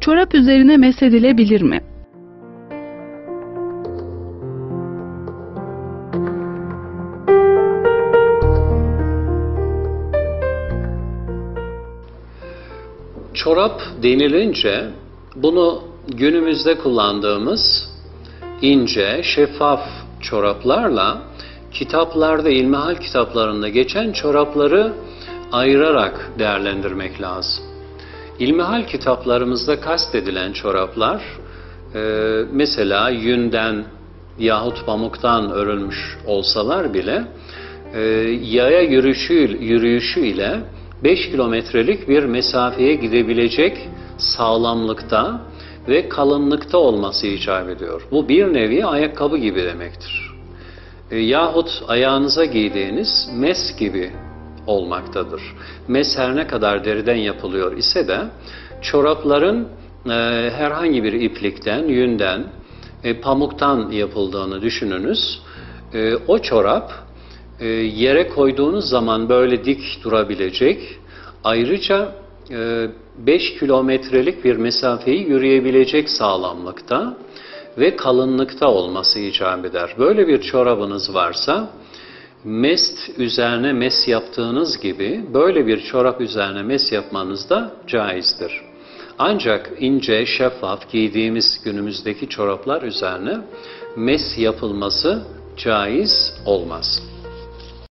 çorap üzerine mesedilebilir mi? Çorap denilince bunu günümüzde kullandığımız ince, şeffaf çoraplarla kitaplarda, ilmihal kitaplarında geçen çorapları ayırarak değerlendirmek lazım. İlmihal kitaplarımızda kastedilen çoraplar e, mesela yünden yahut pamuktan örülmüş olsalar bile e, yaya yürüyüşü, yürüyüşü ile 5 kilometrelik bir mesafeye gidebilecek sağlamlıkta ve kalınlıkta olması icap ediyor. Bu bir nevi ayakkabı gibi demektir. E, yahut ayağınıza giydiğiniz mes gibi olmaktadır. Mes her ne kadar deriden yapılıyor ise de çorapların e, herhangi bir iplikten, yünden, e, pamuktan yapıldığını düşününüz. E, o çorap e, yere koyduğunuz zaman böyle dik durabilecek. Ayrıca 5 kilometrelik bir mesafeyi yürüyebilecek sağlamlıkta ve kalınlıkta olması icap eder. Böyle bir çorabınız varsa mest üzerine mes yaptığınız gibi böyle bir çorap üzerine mes yapmanız da caizdir. Ancak ince, şeffaf giydiğimiz günümüzdeki çoraplar üzerine mes yapılması caiz olmaz.